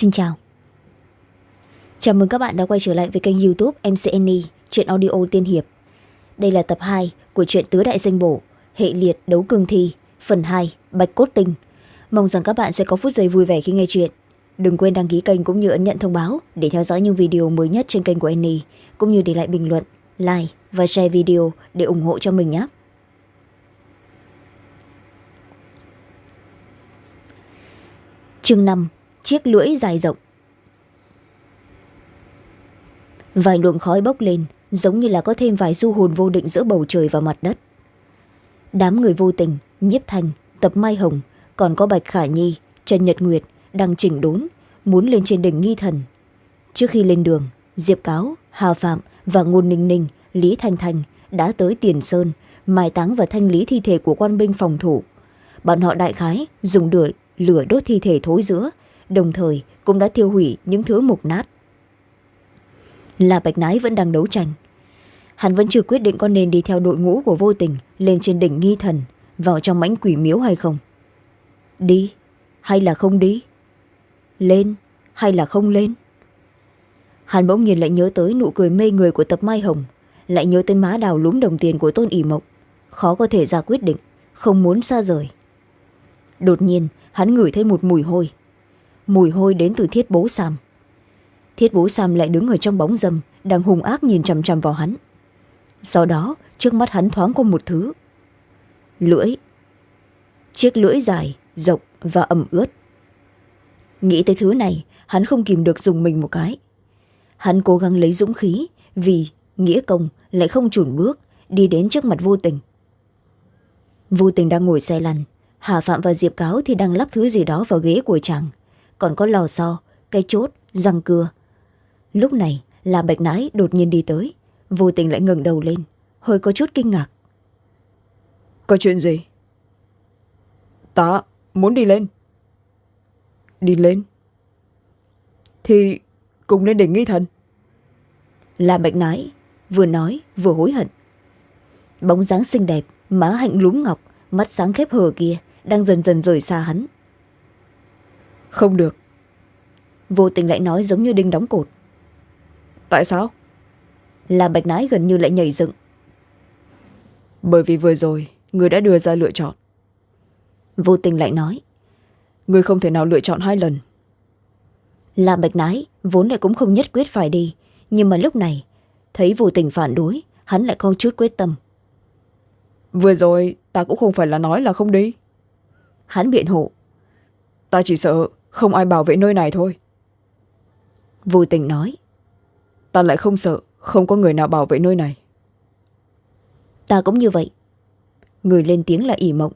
xin chào. Chào mừng các bạn đã quay trở lại với kênh youtube mcn chuyện audio tiên hiệp. Đây là tập hai của truyện tứ đại danh bổ, hệ liệt đấu cương thi, phần hai, bạch cốt tinh. Mong rằng các bạn sẽ có phút giây vui vẻ khi nghe chuyện. Đừng quên đăng ký kênh cũng như ấn nhận thông báo để theo dõi những video mới nhất trên kênh của annie cũng như để lại bình luận, like và share video để ủng hộ cho mình nhé. Chương năm chiếc lưỡi dài rộng. Vài luồng khói bốc lên, giống như là có thêm vài du hồn vô định giữa bầu trời và mặt đất. Đám người vô tình, nhiếp thành, tập mai hồng, còn có bạch khả nhi, trần nhật nguyệt đang chỉnh đốn muốn lên trên đỉnh nghi thần. Trước khi lên đường, diệp cáo, hà phạm và ngôn ninh ninh, lý thanh thanh đã tới tiền sơn, mai táng và thanh lý thi thể của quan binh phòng thủ. Bọn họ đại khái dùng đửa, lửa đốt thi thể thối giữa đồng thời cũng đã tiêu hủy những thứ mục nát. Là bạch nái vẫn đang đấu tranh. Hắn vẫn chưa quyết định có nên đi theo đội ngũ của vô tình lên trên đỉnh nghi thần, vào trong mãnh quỷ miếu hay không. Đi, hay là không đi? Lên, hay là không lên? Hắn bỗng nhiên lại nhớ tới nụ cười mê người của tập mai hồng, lại nhớ tới má đào lúm đồng tiền của tôn ỉ mộng. Khó có thể ra quyết định, không muốn xa rời. Đột nhiên, hắn ngửi thấy một mùi hôi mùi hôi đến từ thiết bố sam. Thiết bố sam lại đứng ở trong bóng dâm, đang hung ác nhìn chằm chằm vào hắn. Sau đó, trước mắt hắn thoáng qua một thứ. Lưỡi. Chiếc lưỡi dài, rộng và ẩm ướt. Nghĩ tới thứ này, hắn không kìm được dùng mình một cái. Hắn cố gắng lấy dũng khí, vì nghĩa công lại không chùn bước, đi đến trước mặt vô tình. Vô tình đang ngồi xe lăn, hà phạm và diệp cáo thì đang lắp thứ gì đó vào ghế của chàng còn có lò xo cây chốt răng cưa. Lúc này là bạch nái đột nhiên đi tới vô tình lại ngẩng đầu lên hơi có chút kinh ngạc. Có chuyện gì? Ta muốn đi lên. Đi lên? Thì cùng lên đỉnh nghi thần. Là bạch nái vừa nói vừa hối hận. Bóng dáng xinh đẹp má hạnh lúm ngọc mắt sáng khép hờ kia đang dần dần rời xa hắn không được. Vô tình lại nói giống như đinh đóng cột. Tại sao? Là bạch nái gần như lại nhảy dựng. Bởi vì vừa rồi người đã đưa ra lựa chọn. Vô tình lại nói. Người không thể nào lựa chọn hai lần. Là bạch nái vốn lại cũng không nhất quyết phải đi nhưng mà lúc này thấy vô tình phản đối hắn lại không chút quyết tâm. Vừa rồi ta cũng không phải là nói là không đi. Hắn biện hộ. Ta chỉ sợ không ai bảo vệ nơi này thôi. Vô tình nói. Ta lại không sợ không có người nào bảo vệ nơi này. Ta cũng như vậy. Người lên tiếng là ỉ mộng.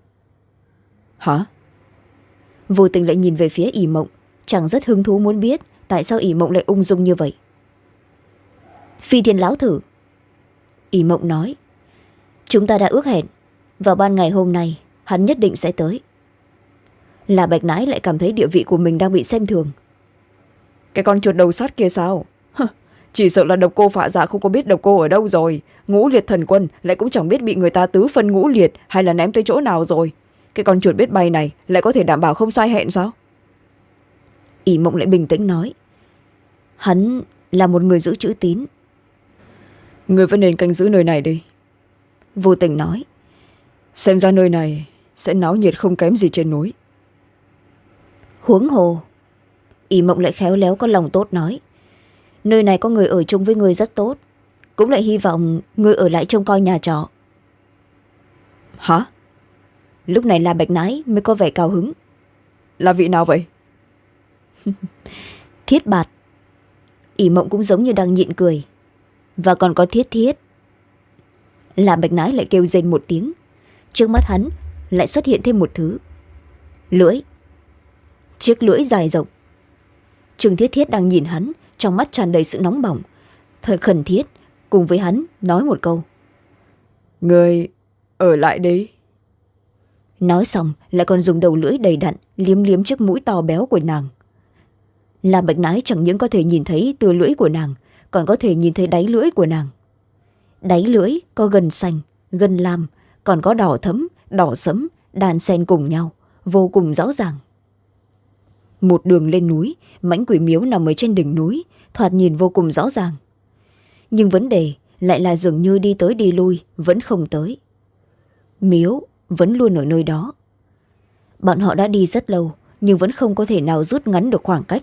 Hả? Vô tình lại nhìn về phía ỉ mộng. Chẳng rất hứng thú muốn biết tại sao ỉ mộng lại ung dung như vậy. Phi thiên lão thử. Ỉ mộng nói. Chúng ta đã ước hẹn vào ban ngày hôm nay hắn nhất định sẽ tới là bạch nái lại cảm thấy địa vị của mình đang bị xem thường. Cái con chuột đầu sắt kia sao? Chỉ sợ là độc cô phạ dạ không có biết độc cô ở đâu rồi. Ngũ liệt thần quân lại cũng chẳng biết bị người ta tứ phân ngũ liệt hay là ném tới chỗ nào rồi. Cái con chuột biết bay này lại có thể đảm bảo không sai hẹn sao? Ỷ mộng lại bình tĩnh nói hắn là một người giữ chữ tín. Người vẫn nên canh giữ nơi này đi. Vô tình nói xem ra nơi này sẽ náo nhiệt không kém gì trên núi huống hồ. Ỷ mộng lại khéo léo có lòng tốt nói. Nơi này có người ở chung với người rất tốt. Cũng lại hy vọng người ở lại trông coi nhà trọ. Hả? Lúc này là bạch nái mới có vẻ cao hứng. Là vị nào vậy? Thiết bạt. Ỷ mộng cũng giống như đang nhịn cười. Và còn có thiết thiết. Làm bạch nái lại kêu rên một tiếng. Trước mắt hắn lại xuất hiện thêm một thứ. Lưỡi chiếc lưỡi dài rộng. Trương thiết thiết đang nhìn hắn trong mắt tràn đầy sự nóng bỏng. Thời khẩn thiết cùng với hắn nói một câu. Người ở lại đấy. Nói xong lại còn dùng đầu lưỡi đầy đặn liếm liếm chiếc mũi to béo của nàng. Làm bạch nái chẳng những có thể nhìn thấy tua lưỡi của nàng còn có thể nhìn thấy đáy lưỡi của nàng. Đáy lưỡi có gân xanh gân lam còn có đỏ thấm đỏ sẫm đàn xen cùng nhau vô cùng rõ ràng một đường lên núi, mãnh quỷ miếu nằm ở trên đỉnh núi, thoạt nhìn vô cùng rõ ràng. Nhưng vấn đề lại là dường như đi tới đi lui vẫn không tới. Miếu vẫn luôn ở nơi đó. Bọn họ đã đi rất lâu, nhưng vẫn không có thể nào rút ngắn được khoảng cách.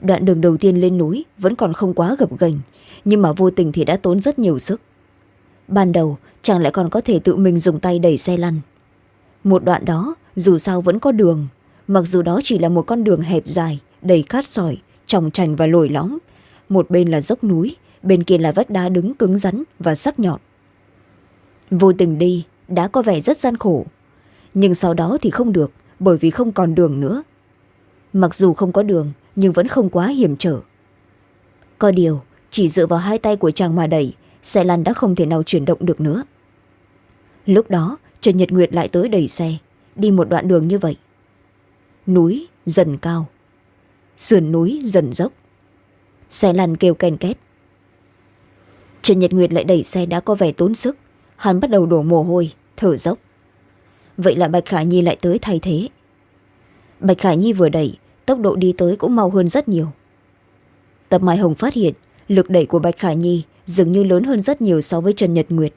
Đoạn đường đầu tiên lên núi vẫn còn không quá gập ghềnh, nhưng mà vô tình thì đã tốn rất nhiều sức. Ban đầu chàng lại còn có thể tự mình dùng tay đẩy xe lăn? Một đoạn đó, dù sao vẫn có đường mặc dù đó chỉ là một con đường hẹp dài, đầy cát sỏi tròng trành và lồi lõm. Một bên là dốc núi, bên kia là vách đá đứng cứng rắn và sắc nhọn. Vô tình đi, đã có vẻ rất gian khổ. Nhưng sau đó thì không được, bởi vì không còn đường nữa. Mặc dù không có đường, nhưng vẫn không quá hiểm trở. Có điều, chỉ dựa vào hai tay của chàng mà đẩy, xe lăn đã không thể nào chuyển động được nữa. Lúc đó trần nhật nguyệt lại tới đẩy xe, đi một đoạn đường như vậy núi dần cao. Sườn núi dần dốc. Xe lăn kêu ken két. Trần nhật nguyệt lại đẩy xe đã có vẻ tốn sức. Hắn bắt đầu đổ mồ hôi, thở dốc. Vậy là bạch khả nhi lại tới thay thế. Bạch khả nhi vừa đẩy, tốc độ đi tới cũng mau hơn rất nhiều. Tập mai hồng phát hiện, lực đẩy của bạch khả nhi dường như lớn hơn rất nhiều so với trần nhật nguyệt.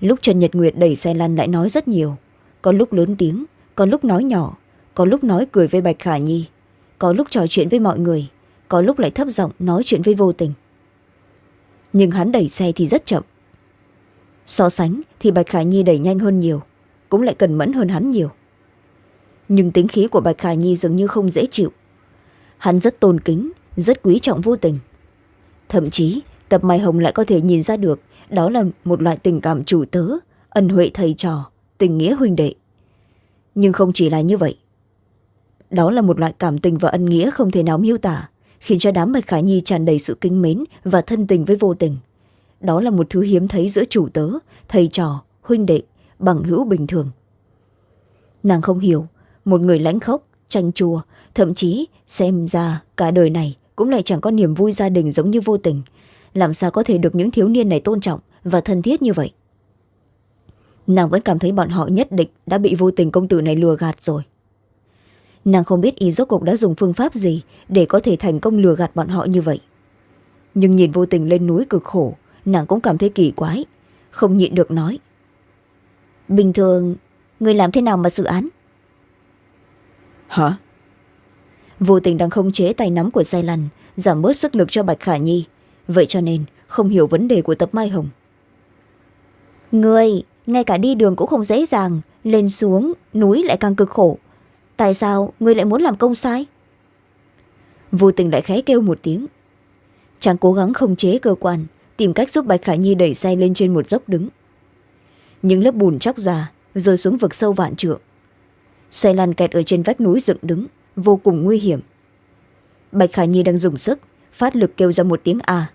Lúc trần nhật nguyệt đẩy xe lăn lại nói rất nhiều. Có lúc lớn tiếng, có lúc nói nhỏ có lúc nói cười với bạch khả nhi, có lúc trò chuyện với mọi người, có lúc lại thấp giọng nói chuyện với vô tình. Nhưng hắn đẩy xe thì rất chậm. So sánh thì bạch khả nhi đẩy nhanh hơn nhiều, cũng lại cần mẫn hơn hắn nhiều. Nhưng tính khí của bạch khả nhi dường như không dễ chịu. Hắn rất tôn kính, rất quý trọng vô tình. Thậm chí, tập mai hồng lại có thể nhìn ra được đó là một loại tình cảm chủ tớ, ân huệ thầy trò, tình nghĩa huynh đệ. Nhưng không chỉ là như vậy đó là một loại cảm tình và ân nghĩa không thể nào miêu tả, khiến cho đám bạch khả nhi tràn đầy sự kính mến và thân tình với vô tình. Đó là một thứ hiếm thấy giữa chủ tớ, thầy trò, huynh đệ, bằng hữu bình thường. Nàng không hiểu, một người lãnh khốc tranh chua, thậm chí xem ra cả đời này cũng lại chẳng có niềm vui gia đình giống như vô tình. Làm sao có thể được những thiếu niên này tôn trọng và thân thiết như vậy? Nàng vẫn cảm thấy bọn họ nhất định đã bị vô tình công tử này lừa gạt rồi nàng không biết y rốt cuộc đã dùng phương pháp gì để có thể thành công lừa gạt bọn họ như vậy. Nhưng nhìn vô tình lên núi cực khổ nàng cũng cảm thấy kỳ quái không nhịn được nói. Bình thường người làm thế nào mà xử án? Hả? Vô tình đang không chế tay nắm của xe lăn giảm bớt sức lực cho bạch khả nhi. Vậy cho nên không hiểu vấn đề của tập mai hồng. Người ngay cả đi đường cũng không dễ dàng lên xuống núi lại càng cực khổ tại sao người lại muốn làm công sai? Vô tình lại khẽ kêu một tiếng. Chàng cố gắng không chế cơ quan, tìm cách giúp bạch khả nhi đẩy xe lên trên một dốc đứng. Những lớp bùn chóc già rơi xuống vực sâu vạn trượng. Xe lăn kẹt ở trên vách núi dựng đứng, vô cùng nguy hiểm. Bạch khả nhi đang dùng sức, phát lực kêu ra một tiếng a.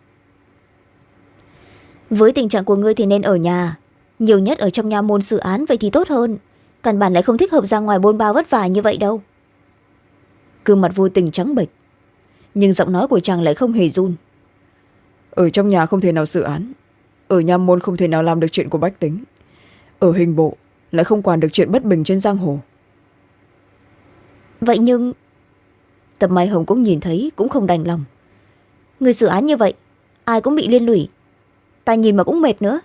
Với tình trạng của ngươi thì nên ở nhà. Nhiều nhất ở trong nhà môn xử án vậy thì tốt hơn căn bản lại không thích hợp ra ngoài bôn ba vất vả như vậy đâu. Gương mặt vô tình trắng bệch nhưng giọng nói của chàng lại không hề run. Ở trong nhà không thể nào xử án. Ở nhà môn không thể nào làm được chuyện của bách tính. Ở hình bộ lại không quản được chuyện bất bình trên giang hồ. Vậy nhưng tập mai hồng cũng nhìn thấy cũng không đành lòng. Người xử án như vậy ai cũng bị liên lụy. Ta nhìn mà cũng mệt nữa.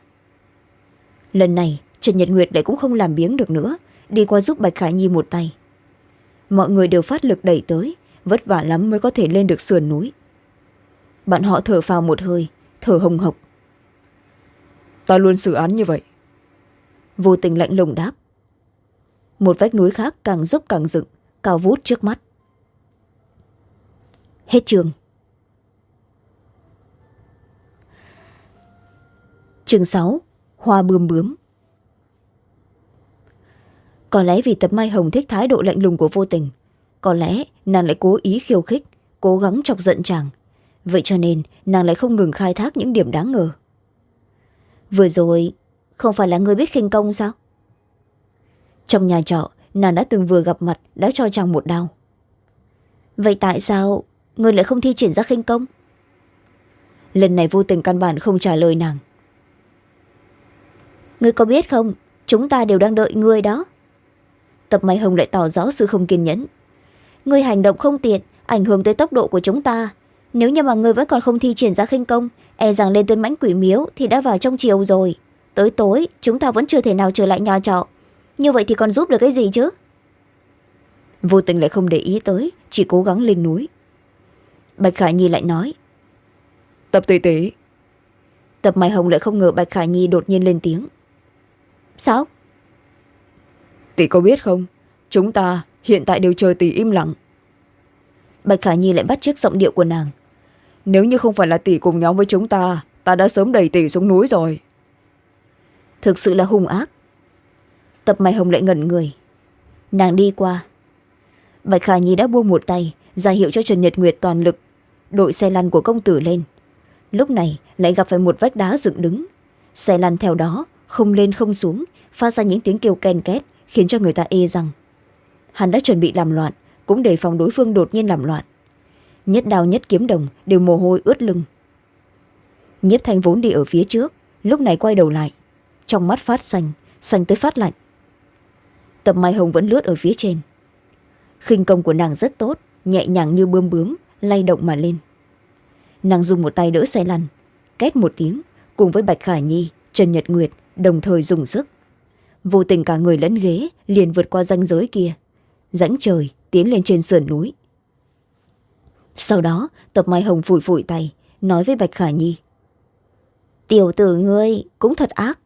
Lần này trần nhật nguyệt lại cũng không làm biếng được nữa đi qua giúp bạch khải nhi một tay. Mọi người đều phát lực đẩy tới vất vả lắm mới có thể lên được sườn núi. Bạn họ thở phào một hơi thở hồng hộc. Ta luôn xử án như vậy. Vô tình lạnh lùng đáp. Một vách núi khác càng dốc càng dựng cao vút trước mắt. Hết trường. Chương sáu hoa bươm bướm có lẽ vì tập mai hồng thích thái độ lạnh lùng của vô tình. Có lẽ nàng lại cố ý khiêu khích, cố gắng chọc giận chàng. Vậy cho nên, nàng lại không ngừng khai thác những điểm đáng ngờ. Vừa rồi, không phải là người biết khinh công sao? Trong nhà trọ, nàng đã từng vừa gặp mặt, đã cho chàng một đau. Vậy tại sao người lại không thi triển ra khinh công? Lần này vô tình căn bản không trả lời nàng. Người có biết không, chúng ta đều đang đợi người đó tập mai hồng lại tỏ rõ sự không kiên nhẫn. Ngươi hành động không tiện ảnh hưởng tới tốc độ của chúng ta. Nếu như mà ngươi vẫn còn không thi triển ra khinh công e rằng lên tới mãnh quỷ miếu thì đã vào trong chiều rồi. Tới tối chúng ta vẫn chưa thể nào trở lại nhà trọ. Như vậy thì còn giúp được cái gì chứ? Vô tình lại không để ý tới chỉ cố gắng lên núi. Bạch khả nhi lại nói tập tỷ tỷ tập mai hồng lại không ngờ bạch khả nhi đột nhiên lên tiếng. Sao tỷ có biết không? Chúng ta hiện tại đều chờ tỷ im lặng. Bạch khả nhi lại bắt chiếc giọng điệu của nàng. Nếu như không phải là tỷ cùng nhóm với chúng ta ta đã sớm đẩy tỷ xuống núi rồi. Thực sự là hung ác. Tập mai hồng lại ngẩn người. Nàng đi qua. Bạch khả nhi đã buông một tay ra hiệu cho trần nhật nguyệt toàn lực đội xe lăn của công tử lên. Lúc này lại gặp phải một vách đá dựng đứng. Xe lăn theo đó không lên không xuống phát ra những tiếng kêu ken két khiến cho người ta ê rằng hắn đã chuẩn bị làm loạn, cũng đề phòng đối phương đột nhiên làm loạn. Nhất đao nhất kiếm đồng đều mồ hôi ướt lưng. Nhiếp thanh vốn đi ở phía trước, lúc này quay đầu lại. Trong mắt phát xanh xanh tới phát lạnh. Tập mai hồng vẫn lướt ở phía trên. Khinh công của nàng rất tốt, nhẹ nhàng như bươm bướm, lay động mà lên. Nàng dùng một tay đỡ xe lăn, két một tiếng, cùng với bạch khả nhi, trần nhật nguyệt đồng thời dùng sức vô tình cả người lẫn ghế liền vượt qua ranh giới kia. Rãnh trời tiến lên trên sườn núi. Sau đó, tập mai hồng phủi phủi tay, nói với bạch khả nhi. Tiểu tử ngươi cũng thật ác.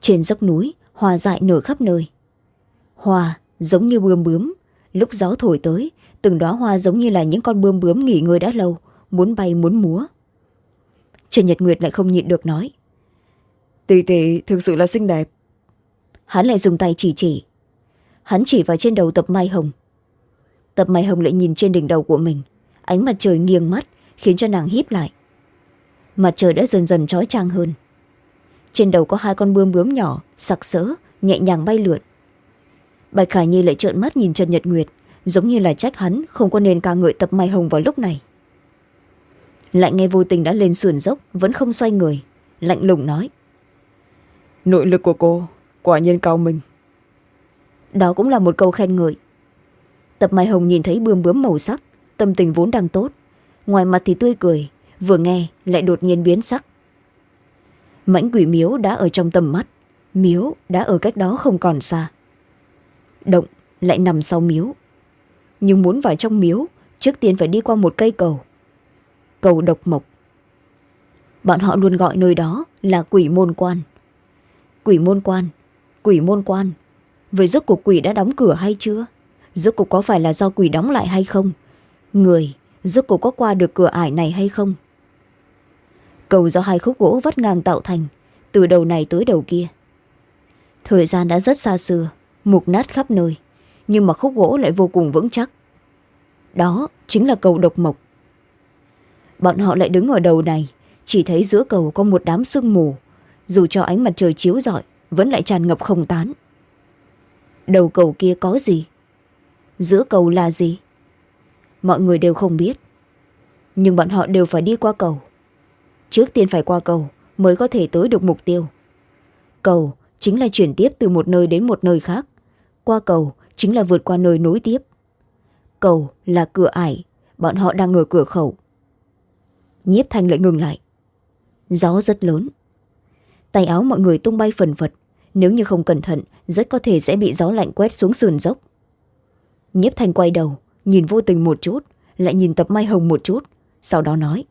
Trên dốc núi hoa dại nổi khắp nơi. Hoa giống như bươm bướm. Lúc gió thổi tới, từng đóa hoa giống như là những con bươm bướm nghỉ ngơi đã lâu, muốn bay muốn múa. Trần nhật nguyệt lại không nhịn được nói. Tỷ tỷ thực sự là xinh đẹp hắn lại dùng tay chỉ chỉ. Hắn chỉ vào trên đầu tập mai hồng. Tập mai hồng lại nhìn trên đỉnh đầu của mình. Ánh mặt trời nghiêng mắt, khiến cho nàng híp lại. Mặt trời đã dần dần trói trang hơn. Trên đầu có hai con bươm bướm nhỏ, sặc sỡ, nhẹ nhàng bay lượn. Bạch khải nhi lại trợn mắt nhìn trần nhật nguyệt, giống như là trách hắn không có nên ca ngợi tập mai hồng vào lúc này. Lại nghe vô tình đã lên sườn dốc, vẫn không xoay người, lạnh lùng nói. Nội lực của cô quả nhiên cao minh. Đó cũng là một câu khen ngợi. Tập mai hồng nhìn thấy bươm bướm màu sắc, tâm tình vốn đang tốt. Ngoài mặt thì tươi cười, vừa nghe lại đột nhiên biến sắc. Mãnh quỷ miếu đã ở trong tầm mắt, miếu đã ở cách đó không còn xa. Động lại nằm sau miếu. Nhưng muốn vào trong miếu, trước tiên phải đi qua một cây cầu. Cầu độc mộc. Bọn họ luôn gọi nơi đó là quỷ môn quan. Quỷ môn quan quỷ môn quan. Vậy rốt cuộc quỷ đã đóng cửa hay chưa? Rốt cuộc có phải là do quỷ đóng lại hay không? Người, rốt cuộc có qua được cửa ải này hay không? Cầu do hai khúc gỗ vắt ngang tạo thành, từ đầu này tới đầu kia. Thời gian đã rất xa xưa, mục nát khắp nơi, nhưng mà khúc gỗ lại vô cùng vững chắc. Đó chính là cầu độc mộc. Bọn họ lại đứng ở đầu này, chỉ thấy giữa cầu có một đám sương mù, dù cho ánh mặt trời chiếu rọi vẫn lại tràn ngập không tán. Đầu cầu kia có gì? Giữa cầu là gì? Mọi người đều không biết. Nhưng bọn họ đều phải đi qua cầu. Trước tiên phải qua cầu mới có thể tới được mục tiêu. Cầu chính là chuyển tiếp từ một nơi đến một nơi khác. Qua cầu chính là vượt qua nơi nối tiếp. Cầu là cửa ải, bọn họ đang ở cửa khẩu. Nhiếp thanh lại ngừng lại. Gió rất lớn. Tay áo mọi người tung bay phần phật nếu như không cẩn thận rất có thể sẽ bị gió lạnh quét xuống sườn dốc. Nhiếp thanh quay đầu nhìn vô tình một chút lại nhìn tập mai hồng một chút sau đó nói.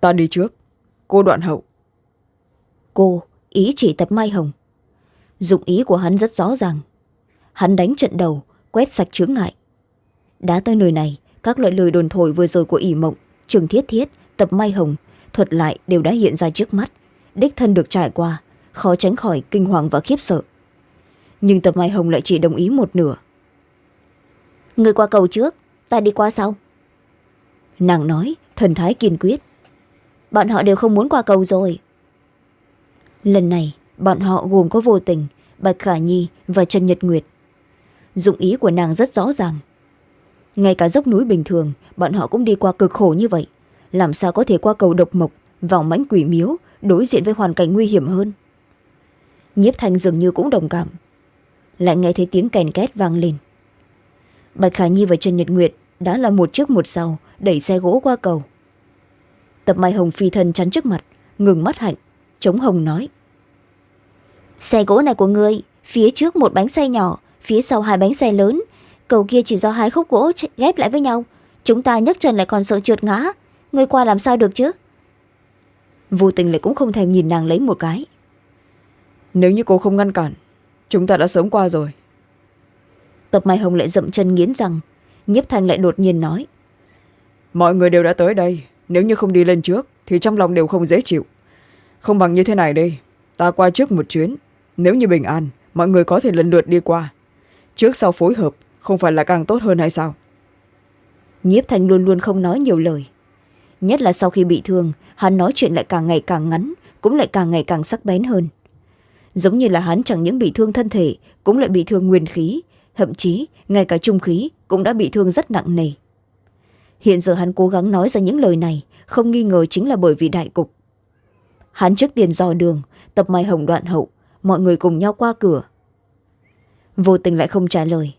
Ta đi trước cô đoạn hậu. Cô ý chỉ tập mai hồng. Dụng ý của hắn rất rõ ràng. Hắn đánh trận đầu quét sạch chướng ngại. Đã tới nơi này các loại lời đồn thổi vừa rồi của ỷ mộng trường thiết thiết tập mai hồng thuật lại đều đã hiện ra trước mắt đích thân được trải qua khó tránh khỏi kinh hoàng và khiếp sợ. Nhưng tập mai hồng lại chỉ đồng ý một nửa. Người qua cầu trước, ta đi qua sau. Nàng nói, thần thái kiên quyết. Bọn họ đều không muốn qua cầu rồi. Lần này, bọn họ gồm có vô tình, bạch khả nhi và trần nhật nguyệt. Dụng ý của nàng rất rõ ràng. Ngay cả dốc núi bình thường, bọn họ cũng đi qua cực khổ như vậy. Làm sao có thể qua cầu độc mộc vào mãnh quỷ miếu, đối diện với hoàn cảnh nguy hiểm hơn? Nhiếp thanh dường như cũng đồng cảm. Lại nghe thấy tiếng kèn két vang lên. Bạch khả nhi và trần nhật nguyệt đã là một trước một sau đẩy xe gỗ qua cầu. Tập mai hồng phi thân chắn trước mặt ngừng mắt hạnh chống hồng nói. Xe gỗ này của ngươi phía trước một bánh xe nhỏ phía sau hai bánh xe lớn. Cầu kia chỉ do hai khúc gỗ ghép lại với nhau. Chúng ta nhấc chân lại còn sợ trượt ngã. Ngươi qua làm sao được chứ? Vô tình lại cũng không thèm nhìn nàng lấy một cái nếu như cô không ngăn cản chúng ta đã sớm qua rồi. Tập mai hồng lại dậm chân nghiến răng nhiếp thanh lại đột nhiên nói. Mọi người đều đã tới đây nếu như không đi lên trước thì trong lòng đều không dễ chịu. Không bằng như thế này đây ta qua trước một chuyến. Nếu như bình an mọi người có thể lần lượt đi qua. Trước sau phối hợp không phải là càng tốt hơn hay sao? Nhiếp thanh luôn luôn không nói nhiều lời. Nhất là sau khi bị thương hắn nói chuyện lại càng ngày càng ngắn cũng lại càng ngày càng sắc bén hơn giống như là hắn chẳng những bị thương thân thể, cũng lại bị thương nguyên khí. Thậm chí, ngay cả trung khí cũng đã bị thương rất nặng nề. Hiện giờ hắn cố gắng nói ra những lời này, không nghi ngờ chính là bởi vì đại cục. Hắn trước tiền dò đường, tập mai hồng đoạn hậu, mọi người cùng nhau qua cửa. Vô tình lại không trả lời.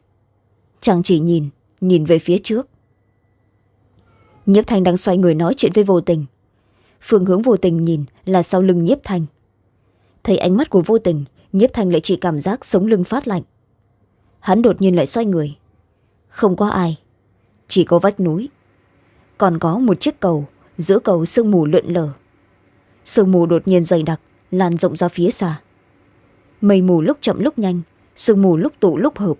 Chàng chỉ nhìn nhìn về phía trước. Nhiếp thanh đang xoay người nói chuyện với vô tình. Phương hướng vô tình nhìn là sau lưng nhiếp thanh thấy ánh mắt của vô tình, nhiếp thanh lại chỉ cảm giác sống lưng phát lạnh. Hắn đột nhiên lại xoay người. Không có ai, chỉ có vách núi. Còn có một chiếc cầu, giữa cầu sương mù lượn lờ. Sương mù đột nhiên dày đặc, lan rộng ra phía xa. Mây mù lúc chậm lúc nhanh, sương mù lúc tụ lúc hợp.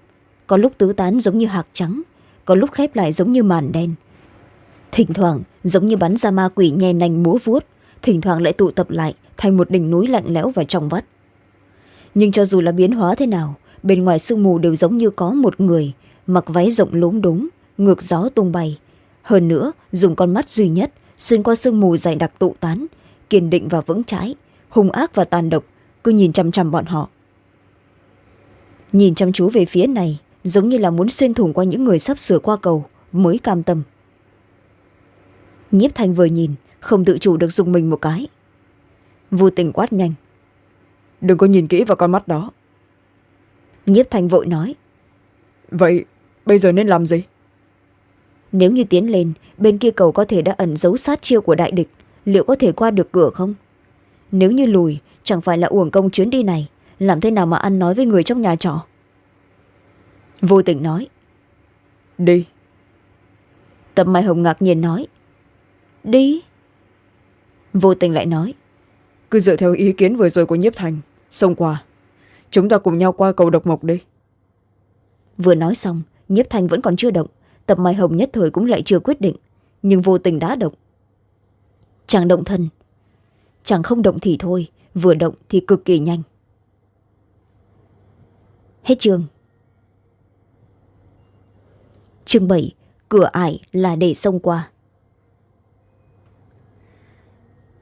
Có lúc tứ tán giống như hạt trắng, có lúc khép lại giống như màn đen. Thỉnh thoảng, giống như bắn ra ma quỷ nhè nành múa vuốt, thỉnh thoảng lại tụ tập lại thành một đỉnh núi lạnh lẽo và trong vắt. Nhưng cho dù là biến hóa thế nào, bên ngoài sương mù đều giống như có một người, mặc váy rộng lốm đốm, ngược gió tung bay. Hơn nữa, dùng con mắt duy nhất, xuyên qua sương mù dày đặc tụ tán, kiên định và vững chãi, hung ác và tàn độc, cứ nhìn chăm chăm bọn họ. Nhìn chăm chú về phía này, giống như là muốn xuyên thủng qua những người sắp sửa qua cầu, mới cam tâm. Nhiếp thanh vừa nhìn, không tự chủ được dùng mình một cái vô tình quát nhanh. Đừng có nhìn kỹ vào con mắt đó. Nhiếp thanh vội nói. Vậy bây giờ nên làm gì? Nếu như tiến lên bên kia cầu có thể đã ẩn giấu sát chiêu của đại địch liệu có thể qua được cửa không? Nếu như lùi chẳng phải là uổng công chuyến đi này làm thế nào mà ăn nói với người trong nhà trọ? Vô tình nói. Đi. Tập mai hồng ngạc nhiên nói. Đi. Vô tình lại nói cứ dựa theo ý kiến vừa rồi của nhiếp thành xông qua, chúng ta cùng nhau qua cầu độc mộc đi. Vừa nói xong, nhiếp thành vẫn còn chưa động, tập mai hồng nhất thời cũng lại chưa quyết định, nhưng vô tình đã động. Chàng động thân. Chàng không động thì thôi, vừa động thì cực kỳ nhanh. Hết chương. Chương bảy, cửa ải là để xông qua.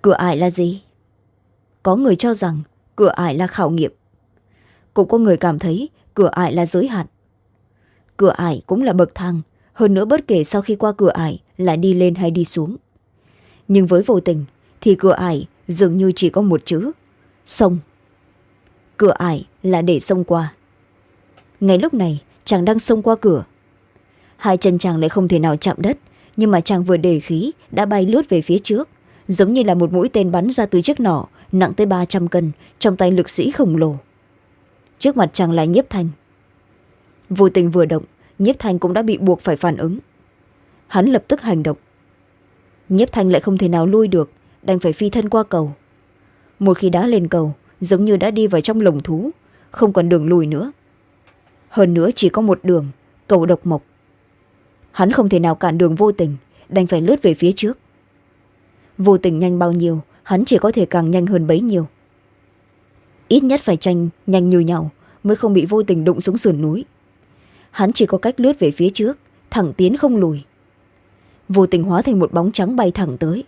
Cửa ải là gì? Có người cho rằng cửa ải là khảo nghiệm. Cũng có người cảm thấy cửa ải là giới hạn. Cửa ải cũng là bậc thang, hơn nữa bất kể sau khi qua cửa ải là đi lên hay đi xuống. Nhưng với vô tình thì cửa ải dường như chỉ có một chữ, sông. Cửa ải là để xông qua. Ngay lúc này, chàng đang xông qua cửa. Hai chân chàng lại không thể nào chạm đất, nhưng mà chàng vừa đề khí, đã bay lướt về phía trước, giống như là một mũi tên bắn ra từ chiếc nỏ nặng tới ba trăm cân, trong tay lực sĩ khổng lồ. Trước mặt chàng là nhiếp thanh. Vô tình vừa động, nhiếp thanh cũng đã bị buộc phải phản ứng. Hắn lập tức hành động. Nhiếp thanh lại không thể nào lui được, đành phải phi thân qua cầu. Một khi đã lên cầu, giống như đã đi vào trong lồng thú, không còn đường lùi nữa. Hơn nữa chỉ có một đường, cầu độc mộc. Hắn không thể nào cản đường vô tình, đành phải lướt về phía trước. Vô tình nhanh bao nhiêu hắn chỉ có thể càng nhanh hơn bấy nhiêu. Ít nhất phải tranh nhanh như nhau mới không bị vô tình đụng xuống sườn núi. Hắn chỉ có cách lướt về phía trước, thẳng tiến không lùi. Vô tình hóa thành một bóng trắng bay thẳng tới.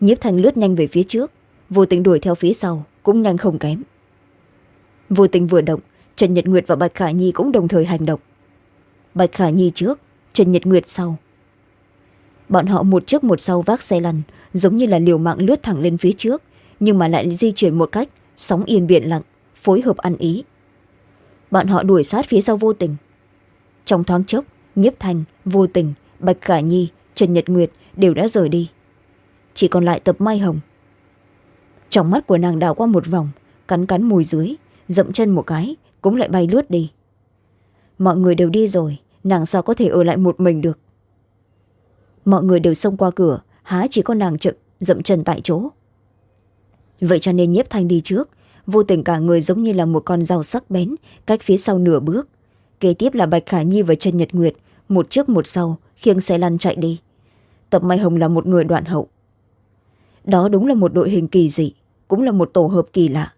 Nhiếp thanh lướt nhanh về phía trước, vô tình đuổi theo phía sau cũng nhanh không kém. Vô tình vừa động, trần nhật nguyệt và bạch khả nhi cũng đồng thời hành động. Bạch khả nhi trước, trần nhật nguyệt sau bọn họ một trước một sau vác xe lăn, giống như là liều mạng lướt thẳng lên phía trước, nhưng mà lại di chuyển một cách sóng yên biển lặng, phối hợp ăn ý. Bọn họ đuổi sát phía sau vô tình. Trong thoáng chốc, nhiếp thành, vô tình, bạch khả nhi, trần nhật nguyệt đều đã rời đi. Chỉ còn lại tập mai hồng. Trong mắt của nàng đào qua một vòng, cắn cắn mùi dưới, dậm chân một cái, cũng lại bay lướt đi. Mọi người đều đi rồi, nàng sao có thể ở lại một mình được? Mọi người đều xông qua cửa, há chỉ có nàng chậm, dậm chân tại chỗ. Vậy cho nên nhiếp thanh đi trước, vô tình cả người giống như là một con dao sắc bén, cách phía sau nửa bước. Kế tiếp là bạch khả nhi và trần nhật nguyệt, một trước một sau, khiêng xe lăn chạy đi. Tập mai hồng là một người đoạn hậu. Đó đúng là một đội hình kỳ dị, cũng là một tổ hợp kỳ lạ.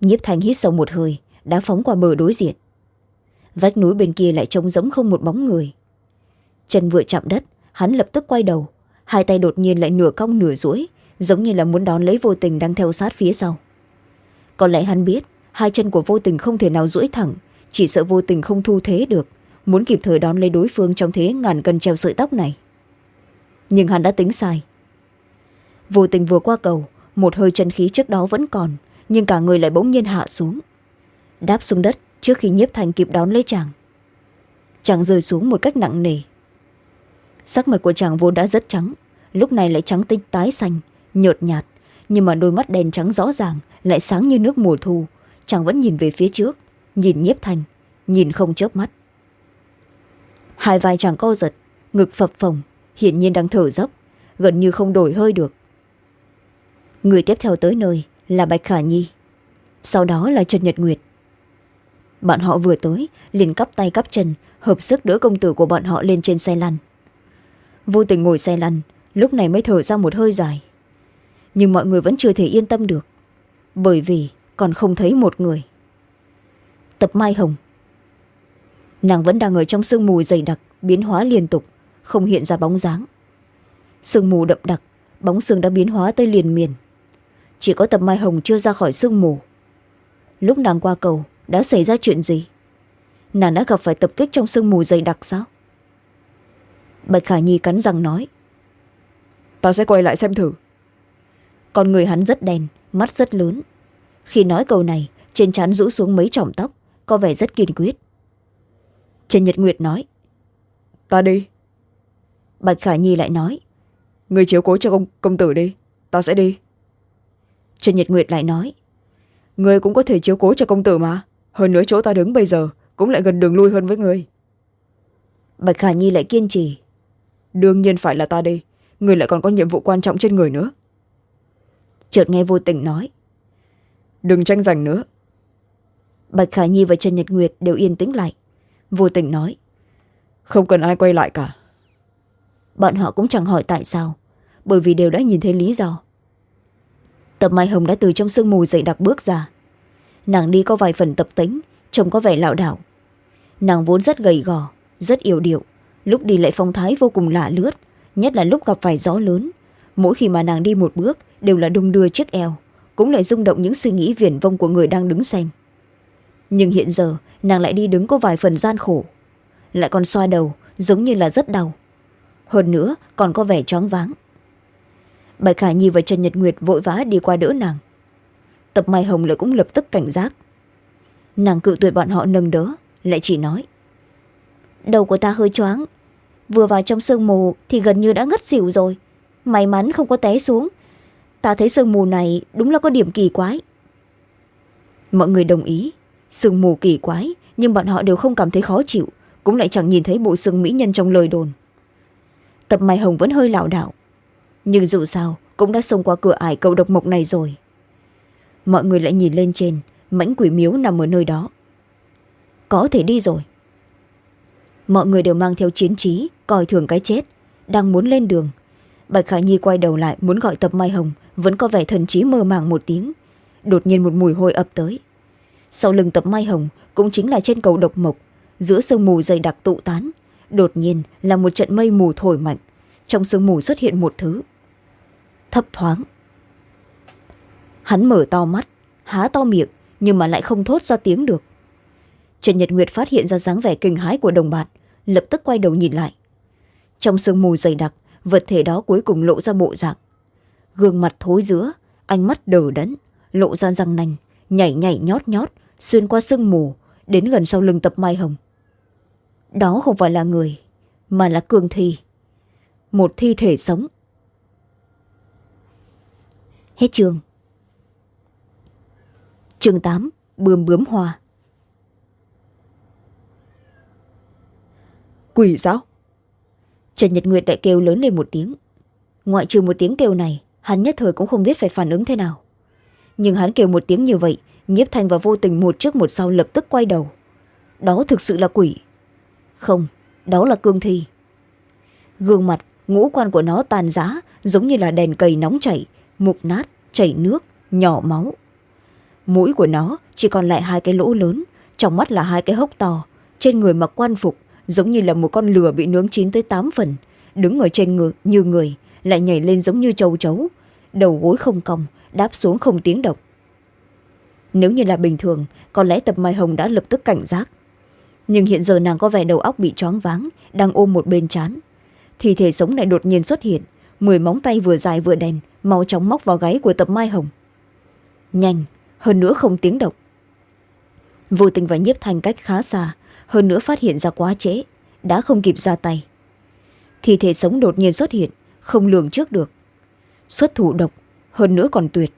Nhiếp thanh hít sâu một hơi, đã phóng qua bờ đối diện. Vách núi bên kia lại trông giống không một bóng người. Chân vừa chạm đất hắn lập tức quay đầu. Hai tay đột nhiên lại nửa cong nửa duỗi, giống như là muốn đón lấy vô tình đang theo sát phía sau. Có lẽ hắn biết, hai chân của vô tình không thể nào duỗi thẳng, chỉ sợ vô tình không thu thế được, muốn kịp thời đón lấy đối phương trong thế ngàn cân treo sợi tóc này. Nhưng hắn đã tính sai. Vô tình vừa qua cầu, một hơi chân khí trước đó vẫn còn, nhưng cả người lại bỗng nhiên hạ xuống. Đáp xuống đất trước khi nhiếp thành kịp đón lấy chàng. Chàng rơi xuống một cách nặng nề sắc mặt của chàng vốn đã rất trắng, lúc này lại trắng tinh tái xanh, nhợt nhạt, nhưng mà đôi mắt đen trắng rõ ràng, lại sáng như nước mùa thu. Chàng vẫn nhìn về phía trước, nhìn nhiếp thành nhìn không chớp mắt. Hai vai chàng co giật, ngực phập phồng, hiển nhiên đang thở dốc, gần như không đổi hơi được. Người tiếp theo tới nơi là bạch khả nhi, sau đó là trần nhật nguyệt. Bọn họ vừa tới, liền cắp tay cắp chân, hợp sức đỡ công tử của bọn họ lên trên xe lăn vô tình ngồi xe lăn, lúc này mới thở ra một hơi dài. Nhưng mọi người vẫn chưa thể yên tâm được, bởi vì còn không thấy một người. Tập mai hồng. Nàng vẫn đang ở trong sương mù dày đặc, biến hóa liên tục, không hiện ra bóng dáng. Sương mù đậm đặc, bóng sương đã biến hóa tới liền miền. Chỉ có tập mai hồng chưa ra khỏi sương mù. Lúc nàng qua cầu, đã xảy ra chuyện gì? Nàng đã gặp phải tập kích trong sương mù dày đặc sao? Bạch khả nhi cắn răng nói. Ta sẽ quay lại xem thử. Con người hắn rất đen mắt rất lớn. Khi nói câu này trên trán rũ xuống mấy trỏm tóc có vẻ rất kiên quyết. Trần nhật nguyệt nói. Ta đi. Bạch khả nhi lại nói. Người chiếu cố cho công, công tử đi ta sẽ đi. Trần nhật nguyệt lại nói. Người cũng có thể chiếu cố cho công tử mà hơn nữa chỗ ta đứng bây giờ cũng lại gần đường lui hơn với người. Bạch khả nhi lại kiên trì đương nhiên phải là ta đây, người lại còn có nhiệm vụ quan trọng trên người nữa. Chợt nghe vô tình nói. Đừng tranh giành nữa. Bạch khả nhi và trần nhật nguyệt đều yên tĩnh lại. Vô tình nói. Không cần ai quay lại cả. Bọn họ cũng chẳng hỏi tại sao. Bởi vì đều đã nhìn thấy lý do. Tập mai hồng đã từ trong sương mù dậy đặc bước ra. Nàng đi có vài phần tập tính trông có vẻ lạo đảo. Nàng vốn rất gầy gò rất yếu điệu lúc đi lại phong thái vô cùng lạ lướt, nhất là lúc gặp phải gió lớn. Mỗi khi mà nàng đi một bước, đều là đung đưa chiếc eo, cũng lại rung động những suy nghĩ viển vông của người đang đứng xem. Nhưng hiện giờ, nàng lại đi đứng có vài phần gian khổ. Lại còn xoa đầu, giống như là rất đau. Hơn nữa, còn có vẻ choáng váng. Bạch khả nhi và trần nhật nguyệt vội vã đi qua đỡ nàng. Tập mai hồng lại cũng lập tức cảnh giác. Nàng cự tuyệt bọn họ nâng đỡ, lại chỉ nói đầu của ta hơi choáng. Vừa vào trong sương mù thì gần như đã ngất xỉu rồi. May mắn không có té xuống. Ta thấy sương mù này đúng là có điểm kỳ quái. Mọi người đồng ý. Sương mù kỳ quái, nhưng bọn họ đều không cảm thấy khó chịu, cũng lại chẳng nhìn thấy bộ xương mỹ nhân trong lời đồn. Tập mai hồng vẫn hơi lảo đảo. Nhưng dù sao, cũng đã xông qua cửa ải cầu độc mộc này rồi. Mọi người lại nhìn lên trên, mãnh quỷ miếu nằm ở nơi đó. Có thể đi rồi mọi người đều mang theo chiến trí, coi thường cái chết, đang muốn lên đường. Bạch khả nhi quay đầu lại muốn gọi tập mai hồng, vẫn có vẻ thần trí mơ màng một tiếng. Đột nhiên một mùi hôi ập tới. Sau lưng tập mai hồng cũng chính là trên cầu độc mộc, giữa sương mù dày đặc tụ tán. Đột nhiên là một trận mây mù thổi mạnh, trong sương mù xuất hiện một thứ. Thấp thoáng. Hắn mở to mắt, há to miệng, nhưng mà lại không thốt ra tiếng được trần nhật nguyệt phát hiện ra dáng vẻ kinh hãi của đồng bạn, lập tức quay đầu nhìn lại. Trong sương mù dày đặc, vật thể đó cuối cùng lộ ra bộ dạng. Gương mặt thối giữa, ánh mắt đờ đẫn, lộ ra răng nanh, nhảy nhảy nhót nhót, xuyên qua sương mù, đến gần sau lưng tập mai hồng. Đó không phải là người, mà là cương thi. Một thi thể sống. Hết chương. Chương tám, bươm bướm hoa. Quỷ sao trần nhật nguyệt lại kêu lớn lên một tiếng. Ngoại trừ một tiếng kêu này, hắn nhất thời cũng không biết phải phản ứng thế nào. Nhưng hắn kêu một tiếng như vậy, nhiếp thanh và vô tình một trước một sau lập tức quay đầu. Đó thực sự là quỷ. Không, đó là cương thi. Gương mặt, ngũ quan của nó tàn giá, giống như là đèn cầy nóng chảy, mục nát, chảy nước, nhỏ máu. Mũi của nó chỉ còn lại hai cái lỗ lớn, trong mắt là hai cái hốc to, trên người mặc quan phục giống như là một con lừa bị nướng chín tới tám phần. Đứng ở trên ngựa như người, lại nhảy lên giống như châu chấu. Đầu gối không cong, đáp xuống không tiếng động. Nếu như là bình thường, có lẽ tập mai hồng đã lập tức cảnh giác. Nhưng hiện giờ nàng có vẻ đầu óc bị choáng váng, đang ôm một bên chán. Thì thể sống lại đột nhiên xuất hiện, mười móng tay vừa dài vừa đèn mau chóng móc vào gáy của tập mai hồng. Nhanh, hơn nữa không tiếng động vô tình và nhiếp thanh cách khá xa, hơn nữa phát hiện ra quá trễ, đã không kịp ra tay. Thì thể sống đột nhiên xuất hiện, không lường trước được. Xuất thủ độc, hơn nữa còn tuyệt.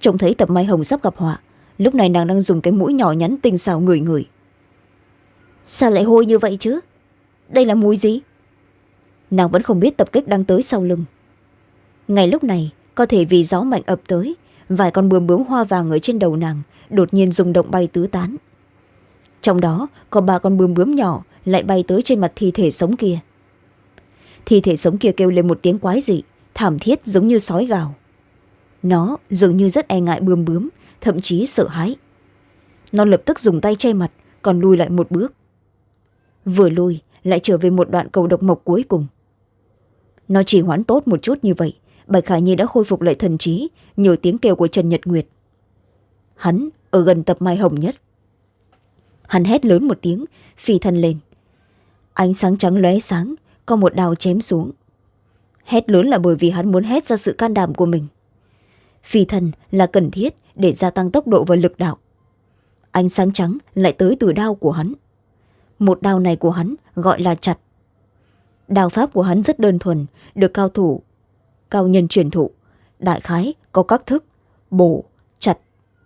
Trông thấy tập mai hồng sắp gặp họa, lúc này nàng đang dùng cái mũi nhỏ nhắn tinh xào ngửi ngửi. Sao lại hôi như vậy chứ? Đây là mũi gì? Nàng vẫn không biết tập kích đang tới sau lưng. Ngay lúc này, có thể vì gió mạnh ập tới, vài con bướm bướm hoa vàng ở trên đầu nàng đột nhiên rung động bay tứ tán. Trong đó, có ba con bướm bướm nhỏ lại bay tới trên mặt thi thể sống kia. Thi thể sống kia kêu lên một tiếng quái dị, thảm thiết giống như sói gào. Nó dường như rất e ngại bướm bướm, thậm chí sợ hãi. Nó lập tức dùng tay che mặt, còn lùi lại một bước. Vừa lùi, lại trở về một đoạn cầu độc mộc cuối cùng. Nó chỉ hoãn tốt một chút như vậy, bạch khả nhi đã khôi phục lại thần trí nhờ tiếng kêu của trần nhật nguyệt hắn ở gần tập mai hồng nhất. Hắn hét lớn một tiếng, phi thân lên. Ánh sáng trắng lóe sáng, có một đào chém xuống. Hét lớn là bởi vì hắn muốn hét ra sự can đảm của mình. Phi thân là cần thiết để gia tăng tốc độ và lực đạo. Ánh sáng trắng lại tới từ đao của hắn. Một đao này của hắn gọi là chặt. Đao pháp của hắn rất đơn thuần, được cao thủ, cao nhân truyền thụ, đại khái có các thức, bổ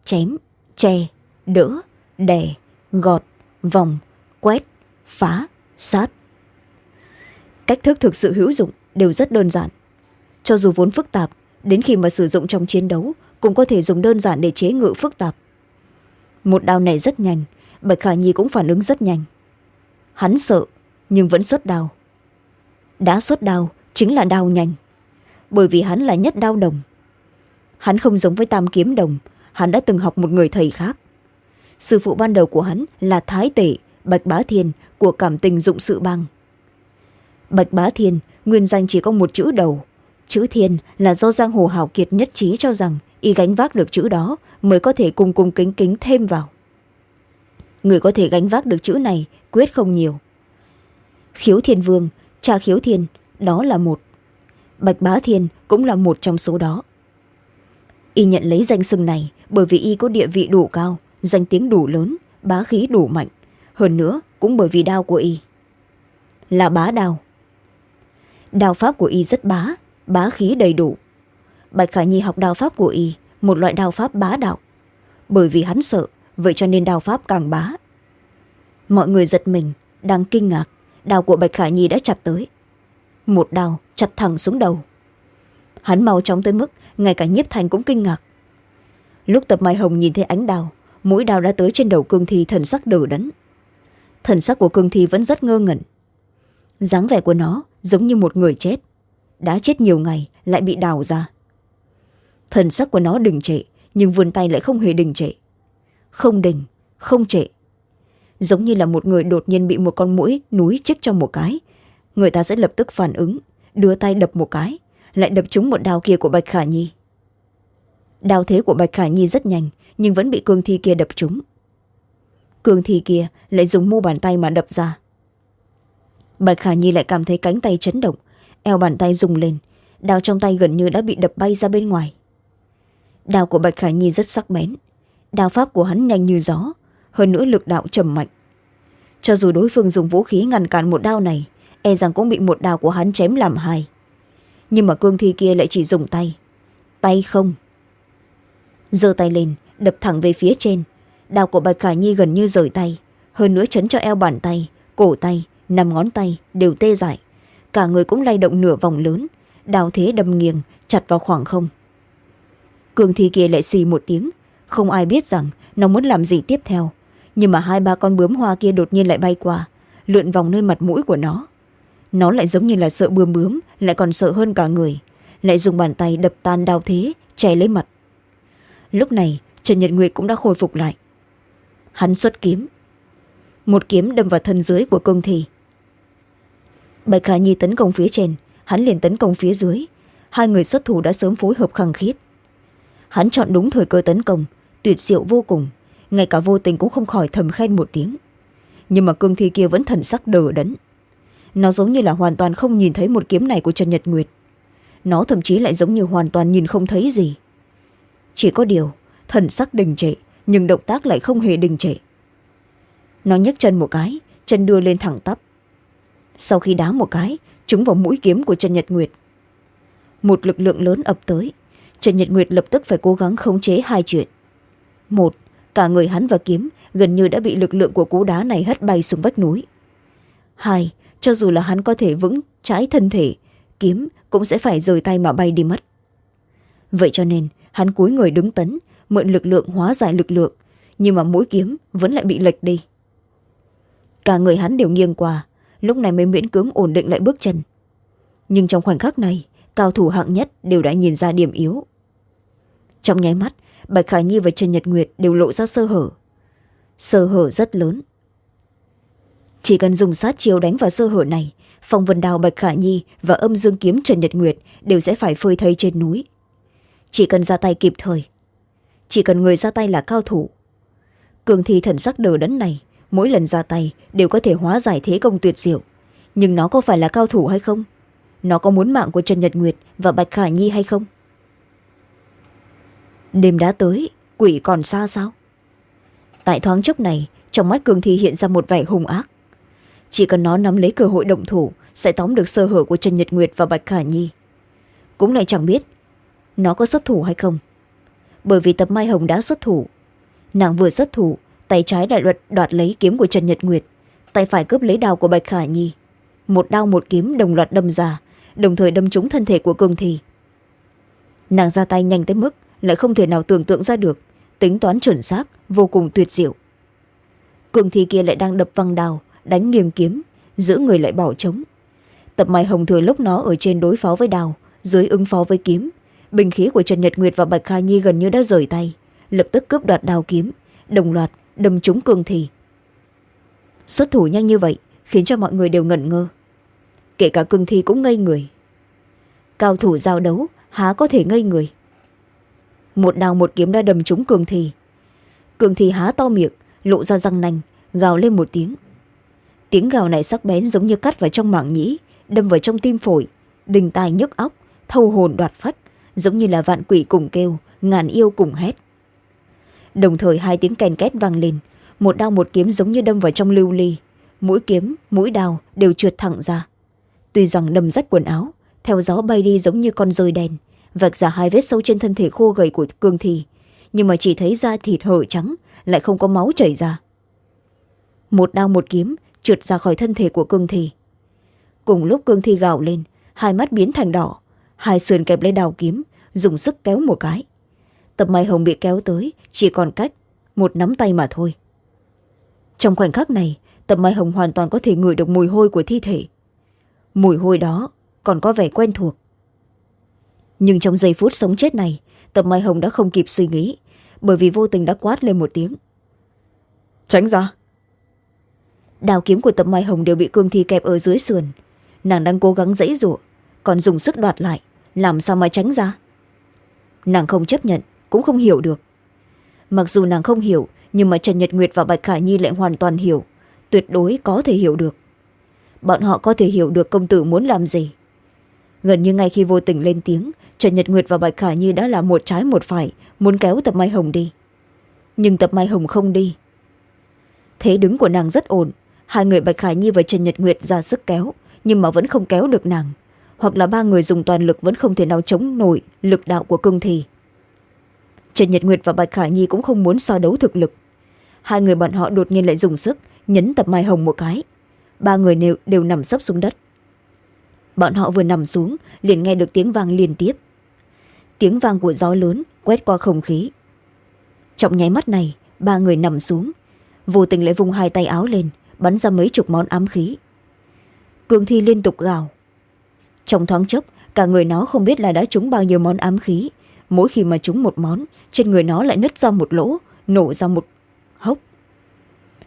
chém, che, đỡ, đè, gọt, vòng, quét, phá, sát. Cách thức thực sự hữu dụng đều rất đơn giản. Cho dù vốn phức tạp, đến khi mà sử dụng trong chiến đấu, cũng có thể dùng đơn giản để chế ngự phức tạp. Một đao này rất nhanh, bạch khả nhi cũng phản ứng rất nhanh. Hắn sợ, nhưng vẫn xuất đao. Đã xuất đao, chính là đao nhanh. Bởi vì hắn là nhất đao đồng. Hắn không giống với tam kiếm đồng hắn đã từng học một người thầy khác. Sư phụ ban đầu của hắn là thái tể, bạch bá thiên của cảm tình dụng sự bang. Bạch bá thiên, nguyên danh chỉ có một chữ đầu. Chữ thiên là do giang hồ hảo kiệt nhất trí cho rằng y gánh vác được chữ đó mới có thể cùng cung kính kính thêm vào. Người có thể gánh vác được chữ này quyết không nhiều. Khiếu thiên vương, cha khiếu thiên, đó là một. Bạch bá thiên cũng là một trong số đó. Y nhận lấy danh sưng này bởi vì y có địa vị đủ cao, danh tiếng đủ lớn, bá khí đủ mạnh. Hơn nữa, cũng bởi vì đao của y. Là bá đao. Đao pháp của y rất bá bá khí đầy đủ. Bạch khả nhi học đao pháp của y, một loại đao pháp bá đạo. Bởi vì hắn sợ, vậy cho nên đao pháp càng bá. Mọi người giật mình, đang kinh ngạc, đao của bạch khả nhi đã chặt tới. Một đao chặt thẳng xuống đầu. Hắn mau chóng tới mức, ngay cả nhiếp thành cũng kinh ngạc lúc tập mai hồng nhìn thấy ánh đao mũi đao đã tới trên đầu cương thi, thần sắc đờ đẫn. Thần sắc của cương thi vẫn rất ngơ ngẩn. Dáng vẻ của nó giống như một người chết. Đã chết nhiều ngày, lại bị đào ra. Thần sắc của nó đình trệ, nhưng vươn tay lại không hề đình trệ. Không đình, không trệ. Giống như là một người đột nhiên bị một con mũi núi chích trong một cái. Người ta sẽ lập tức phản ứng, đưa tay đập một cái, lại đập trúng một đao kia của bạch khả nhi đao thế của bạch khả nhi rất nhanh, nhưng vẫn bị cương thi kia đập trúng. Cương thi kia lại dùng mu bàn tay mà đập ra. Bạch khả nhi lại cảm thấy cánh tay chấn động, eo bàn tay rung lên, đao trong tay gần như đã bị đập bay ra bên ngoài. Đao của bạch khả nhi rất sắc bén, đao pháp của hắn nhanh như gió, hơn nữa lực đạo trầm mạnh. Cho dù đối phương dùng vũ khí ngăn cản một đao này e rằng cũng bị một đao của hắn chém làm hai. Nhưng mà cương thi kia lại chỉ dùng tay. Tay không giơ tay lên, đập thẳng về phía trên. Đao của bạch khả nhi gần như rời tay, hơn nữa chấn cho eo bàn tay, cổ tay nằm ngón tay đều tê dại. Cả người cũng lay động nửa vòng lớn, đao thế đâm nghiêng, chặt vào khoảng không. Cường thi kia lại xì một tiếng, không ai biết rằng nó muốn làm gì tiếp theo. Nhưng mà hai ba con bướm hoa kia đột nhiên lại bay qua, lượn vòng nơi mặt mũi của nó. Nó lại giống như là sợ bướm bướm, lại còn sợ hơn cả người. Lại dùng bàn tay đập tan đao thế chè lấy mặt lúc này, trần nhật nguyệt cũng đã khôi phục lại. Hắn xuất kiếm. Một kiếm đâm vào thân dưới của cương thi. Bạch khả nhi tấn công phía trên, hắn liền tấn công phía dưới. Hai người xuất thủ đã sớm phối hợp khăng khít. Hắn chọn đúng thời cơ tấn công, tuyệt diệu vô cùng. Ngay cả vô tình cũng không khỏi thầm khen một tiếng. Nhưng mà cương thi kia vẫn thần sắc đờ đẫn. Nó giống như là hoàn toàn không nhìn thấy một kiếm này của trần nhật nguyệt. Nó thậm chí lại giống như hoàn toàn nhìn không thấy gì chỉ có điều, thần sắc đình trệ, nhưng động tác lại không hề đình trệ. Nó nhấc chân một cái, chân đưa lên thẳng tắp. Sau khi đá một cái, trúng vào mũi kiếm của trần nhật nguyệt. Một lực lượng lớn ập tới. Trần nhật nguyệt lập tức phải cố gắng khống chế hai chuyện. Một, cả người hắn và kiếm gần như đã bị lực lượng của cú đá này hất bay xuống vách núi. Hai, cho dù là hắn có thể vững, trái thân thể, kiếm cũng sẽ phải rời tay mà bay đi mất. Vậy cho nên hắn cúi người đứng tấn, mượn lực lượng hóa giải lực lượng, nhưng mà mũi kiếm vẫn lại bị lệch đi. Cả người hắn đều nghiêng qua, lúc này mới miễn cưỡng ổn định lại bước chân. Nhưng trong khoảnh khắc này, cao thủ hạng nhất đều đã nhìn ra điểm yếu. Trong nháy mắt, bạch khả nhi và trần nhật nguyệt đều lộ ra sơ hở. Sơ hở rất lớn. Chỉ cần dùng sát chiêu đánh vào sơ hở này, phong vân đào, bạch khả nhi và âm dương kiếm trần nhật nguyệt đều sẽ phải phơi thây trên núi chỉ cần ra tay kịp thời. Chỉ cần người ra tay là cao thủ. Cường thi thần sắc đờ đẫn này, mỗi lần ra tay đều có thể hóa giải thế công tuyệt diệu. Nhưng nó có phải là cao thủ hay không? Nó có muốn mạng của trần nhật nguyệt và bạch khả nhi hay không? Đêm đã tới, quỷ còn xa sao? Tại thoáng chốc này, trong mắt cường thi hiện ra một vẻ hung ác. Chỉ cần nó nắm lấy cơ hội động thủ, sẽ tóm được sơ hở của trần nhật nguyệt và bạch khả nhi. Cũng lại chẳng biết nó có xuất thủ hay không. Bởi vì tập mai hồng đã xuất thủ. Nàng vừa xuất thủ, tay trái đại luật đoạt lấy kiếm của trần nhật nguyệt, tay phải cướp lấy đao của bạch khả nhi. Một đao một kiếm đồng loạt đâm ra, đồng thời đâm trúng thân thể của cương thi. Nàng ra tay nhanh tới mức lại không thể nào tưởng tượng ra được, tính toán chuẩn xác, vô cùng tuyệt diệu. Cương thi kia lại đang đập văng đào đánh nghiêng kiếm, giữ người lại bỏ trống. Tập mai hồng thừa lúc nó ở trên đối phó với đào dưới ứng phó với kiếm bình khí của trần nhật nguyệt và bạch kha nhi gần như đã rời tay. Lập tức cướp đoạt đào kiếm, đồng loạt, đâm trúng cương thi xuất thủ nhanh như vậy, khiến cho mọi người đều ngẩn ngơ. Kể cả cương thi cũng ngây người. Cao thủ giao đấu, há có thể ngây người. Một đào một kiếm đã đâm trúng cương thi cương thi há to miệng, lộ ra răng nanh, gào lên một tiếng. Tiếng gào này sắc bén giống như cắt vào trong mảng nhĩ, đâm vào trong tim phổi, đình tai nhức óc, thâu hồn đoạt phách giống như là vạn quỷ cùng kêu, ngàn yêu cùng hét. Đồng thời hai tiếng kèn két vang lên, một đao một kiếm giống như đâm vào trong lưu ly. Mũi kiếm, mũi đao đều trượt thẳng ra. Tuy rằng đâm rách quần áo, theo gió bay đi giống như con rơi đen vạch ra hai vết sâu trên thân thể khô gầy của cương thi. Nhưng mà chỉ thấy da thịt hở trắng, lại không có máu chảy ra. Một đao một kiếm trượt ra khỏi thân thể của cương thi. Cùng lúc cương thi gào lên, hai mắt biến thành đỏ hai sườn kẹp lấy đào kiếm dùng sức kéo một cái. Tập mai hồng bị kéo tới chỉ còn cách một nắm tay mà thôi. Trong khoảnh khắc này tập mai hồng hoàn toàn có thể ngửi được mùi hôi của thi thể. Mùi hôi đó còn có vẻ quen thuộc. Nhưng trong giây phút sống chết này tập mai hồng đã không kịp suy nghĩ bởi vì vô tình đã quát lên một tiếng. Tránh ra. Đào kiếm của tập mai hồng đều bị cương thi kẹp ở dưới sườn. Nàng đang cố gắng dãy rụa còn dùng sức đoạt lại làm sao mà tránh ra? Nàng không chấp nhận, cũng không hiểu được. Mặc dù nàng không hiểu, nhưng mà trần nhật nguyệt và bạch khả nhi lại hoàn toàn hiểu. Tuyệt đối có thể hiểu được. Bọn họ có thể hiểu được công tử muốn làm gì. Gần như ngay khi vô tình lên tiếng, trần nhật nguyệt và bạch khả nhi đã là một trái một phải, muốn kéo tập mai hồng đi. Nhưng tập mai hồng không đi. Thế đứng của nàng rất ổn. Hai người bạch khải nhi và trần nhật nguyệt ra sức kéo, nhưng mà vẫn không kéo được nàng hoặc là ba người dùng toàn lực vẫn không thể nào chống nổi lực đạo của cương thi. Trần nhật nguyệt và bạch khả nhi cũng không muốn so đấu thực lực. Hai người bọn họ đột nhiên lại dùng sức nhấn tập mai hồng một cái. Ba người đều, đều nằm sấp xuống đất. Bọn họ vừa nằm xuống liền nghe được tiếng vang liên tiếp. Tiếng vang của gió lớn quét qua không khí. Trong nháy mắt này ba người nằm xuống. Vô tình lại vung hai tay áo lên bắn ra mấy chục món ám khí. Cương thi liên tục gào trong thoáng chốc, cả người nó không biết là đã trúng bao nhiêu món ám khí. Mỗi khi mà trúng một món, trên người nó lại nứt ra một lỗ, nổ ra một hốc.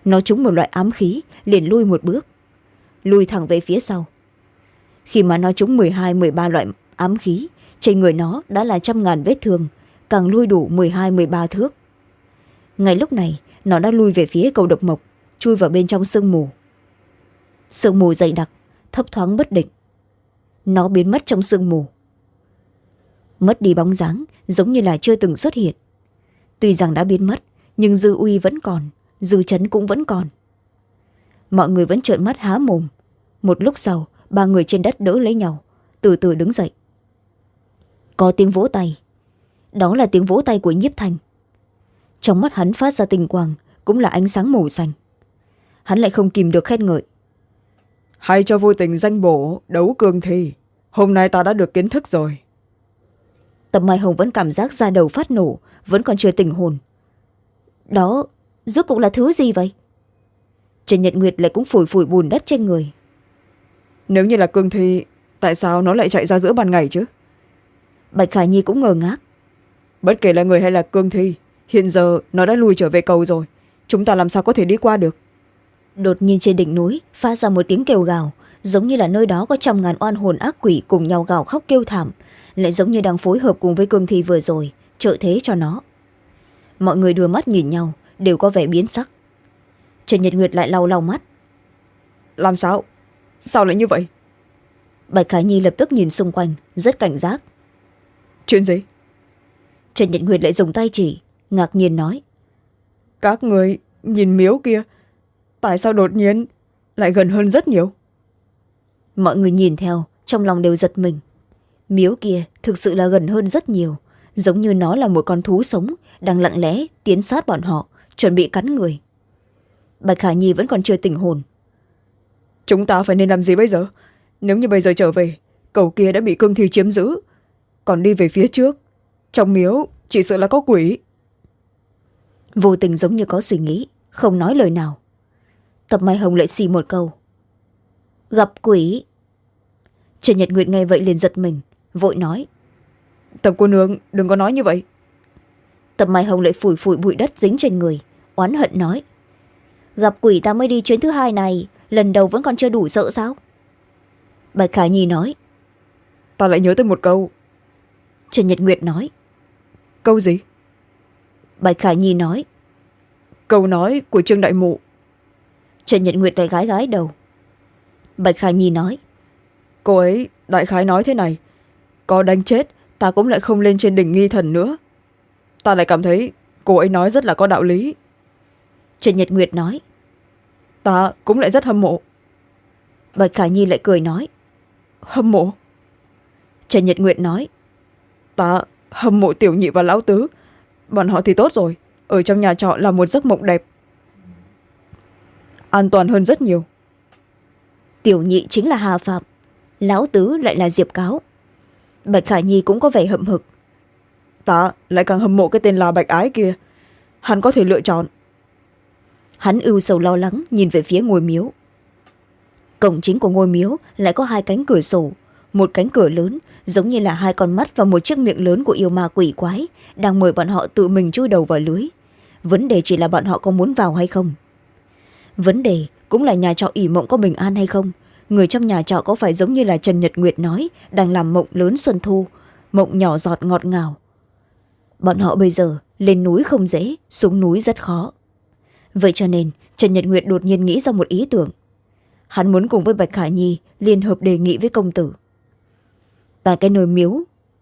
Nó trúng một loại ám khí, liền lui một bước. Lui thẳng về phía sau. Khi mà nó trúng m hai m ba loại ám khí, trên người nó đã là trăm ngàn vết thương, càng lui đủ m hai m ba thước. Ngay lúc này, nó đã lui về phía cầu độc mộc, chui vào bên trong sương mù. Sương mù dày đặc, thấp thoáng bất định nó biến mất trong sương mù. Mất đi bóng dáng, giống như là chưa từng xuất hiện. Tuy rằng đã biến mất, nhưng dư uy vẫn còn, dư chấn cũng vẫn còn. Mọi người vẫn trợn mắt há mồm. Một lúc sau, ba người trên đất đỡ lấy nhau, từ từ đứng dậy. Có tiếng vỗ tay. Đó là tiếng vỗ tay của nhiếp Thành. trong mắt hắn phát ra tình quang, cũng là ánh sáng màu xanh. Hắn lại không kìm được khen ngợi hay cho vô tình danh bổ đấu cương thi hôm nay ta đã được kiến thức rồi. Tập mai hồng vẫn cảm giác da đầu phát nổ vẫn còn chưa tỉnh hồn. Đó rốt cũng là thứ gì vậy? Trần nhật nguyệt lại cũng phủi phủi bùn đất trên người. Nếu như là cương thi tại sao nó lại chạy ra giữa ban ngày chứ? Bạch khải nhi cũng ngờ ngác. Bất kể là người hay là cương thi hiện giờ nó đã lùi trở về cầu rồi. Chúng ta làm sao có thể đi qua được đột nhiên trên đỉnh núi phát ra một tiếng kêu gào giống như là nơi đó có trăm ngàn oan hồn ác quỷ cùng nhau gào khóc kêu thảm lại giống như đang phối hợp cùng với cương thi vừa rồi trợ thế cho nó. Mọi người đưa mắt nhìn nhau đều có vẻ biến sắc. Trần nhật nguyệt lại lau lau mắt. Làm sao? Sao lại như vậy? Bạch khải nhi lập tức nhìn xung quanh rất cảnh giác. Chuyện gì? Trần nhật nguyệt lại dùng tay chỉ ngạc nhiên nói. Các người nhìn miếu kia tại sao đột nhiên lại gần hơn rất nhiều? Mọi người nhìn theo trong lòng đều giật mình. Miếu kia thực sự là gần hơn rất nhiều giống như nó là một con thú sống đang lặng lẽ tiến sát bọn họ chuẩn bị cắn người. Bạch khả nhi vẫn còn chưa tỉnh hồn. Chúng ta phải nên làm gì bây giờ? Nếu như bây giờ trở về cầu kia đã bị cương thi chiếm giữ. Còn đi về phía trước trong miếu chỉ sợ là có quỷ. Vô tình giống như có suy nghĩ không nói lời nào tập mai hồng lại xì một câu. Gặp quỷ. Trần nhật nguyệt nghe vậy liền giật mình vội nói. Tập cô nương đừng có nói như vậy. Tập mai hồng lại phủi phủi bụi đất dính trên người oán hận nói. Gặp quỷ ta mới đi chuyến thứ hai này lần đầu vẫn còn chưa đủ sợ sao? Bạch khả nhi nói. Ta lại nhớ tới một câu. Trần nhật nguyệt nói. Câu gì? Bạch khả nhi nói. Câu nói của trương đại mụ trần nhật nguyệt lại gái gái đầu. Bạch khả nhi nói cô ấy đại khái nói thế này có đánh chết ta cũng lại không lên trên đỉnh nghi thần nữa. Ta lại cảm thấy cô ấy nói rất là có đạo lý. Trần nhật nguyệt nói ta cũng lại rất hâm mộ. Bạch khả nhi lại cười nói hâm mộ? Trần nhật nguyệt nói ta hâm mộ tiểu nhị và lão tứ. Bọn họ thì tốt rồi ở trong nhà trọ là một giấc mộng đẹp an toàn hơn rất nhiều. Tiểu nhị chính là hà phạm lão tứ lại là diệp cáo. Bạch khả nhi cũng có vẻ hậm hực. Ta lại càng hâm mộ cái tên là bạch ái kia. Hắn có thể lựa chọn. Hắn ưu sầu lo lắng nhìn về phía ngôi miếu. Cổng chính của ngôi miếu lại có hai cánh cửa sổ một cánh cửa lớn giống như là hai con mắt và một chiếc miệng lớn của yêu ma quỷ quái đang mời bọn họ tự mình chui đầu vào lưới. Vấn đề chỉ là bọn họ có muốn vào hay không vấn đề cũng là nhà trọ ỉ mộng có bình an hay không? Người trong nhà trọ có phải giống như là trần nhật nguyệt nói, đang làm mộng lớn xuân thu, mộng nhỏ giọt ngọt ngào? Bọn họ bây giờ lên núi không dễ, xuống núi rất khó. Vậy cho nên, trần nhật nguyệt đột nhiên nghĩ ra một ý tưởng. Hắn muốn cùng với bạch khả nhi liên hợp đề nghị với công tử. Tại cái nơi miếu,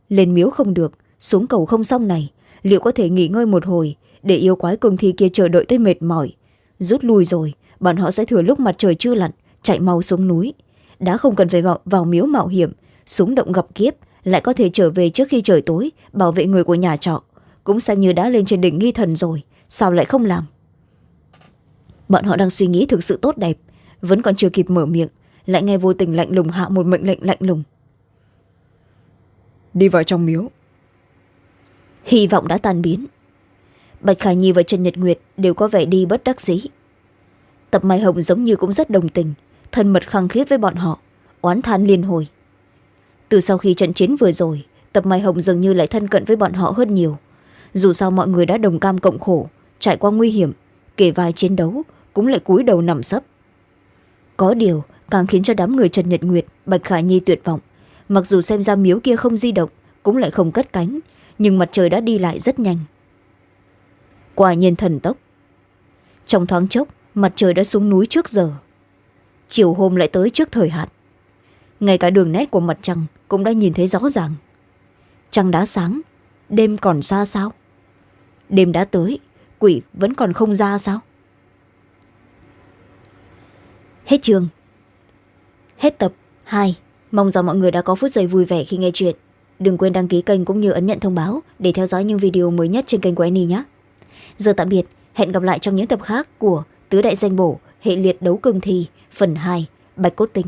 lên miếu không được, xuống cầu không xong này. Liệu có thể nghỉ ngơi một hồi, để yêu quái cường thi kia chờ đợi tới mệt mỏi? Rút lui rồi bọn họ sẽ thừa lúc mặt trời chưa lặn chạy mau xuống núi. Đã không cần phải vào, vào miếu mạo hiểm súng động gặp kiếp lại có thể trở về trước khi trời tối bảo vệ người của nhà trọ. Cũng xem như đã lên trên đỉnh nghi thần rồi sao lại không làm? Bọn họ đang suy nghĩ thực sự tốt đẹp vẫn còn chưa kịp mở miệng lại nghe vô tình lạnh lùng hạ một mệnh lệnh lạnh lùng. Đi vào trong miếu. Hy vọng đã tan biến. Bạch khải nhi và trần nhật nguyệt đều có vẻ đi bất đắc dĩ tập mai hồng giống như cũng rất đồng tình, thân mật khăng khít với bọn họ, oán than liên hồi. Từ sau khi trận chiến vừa rồi, tập mai hồng dường như lại thân cận với bọn họ hơn nhiều. Dù sao mọi người đã đồng cam cộng khổ, trải qua nguy hiểm kể vai chiến đấu, cũng lại cúi đầu nằm sấp. Có điều, càng khiến cho đám người trần nhật nguyệt, bạch khả nhi tuyệt vọng. Mặc dù xem ra miếu kia không di động, cũng lại không cất cánh, nhưng mặt trời đã đi lại rất nhanh. Quả nhiên thần tốc. Trong thoáng chốc mặt trời đã xuống núi trước giờ. Chiều hôm lại tới trước thời hạn. Ngay cả đường nét của mặt trăng cũng đã nhìn thấy rõ ràng. Trăng đã sáng, đêm còn xa sao? Đêm đã tới, quỷ vẫn còn không ra sao? Hết chương. Hết tập hai. Mong rằng mọi người đã có phút giây vui vẻ khi nghe chuyện. Đừng quên đăng ký kênh cũng như ấn nhận thông báo để theo dõi những video mới nhất trên kênh của Annie nhé. Giờ tạm biệt, hẹn gặp lại trong những tập khác của tứ đại danh bổ hệ liệt đấu cương thi phần hai bạch cốt tình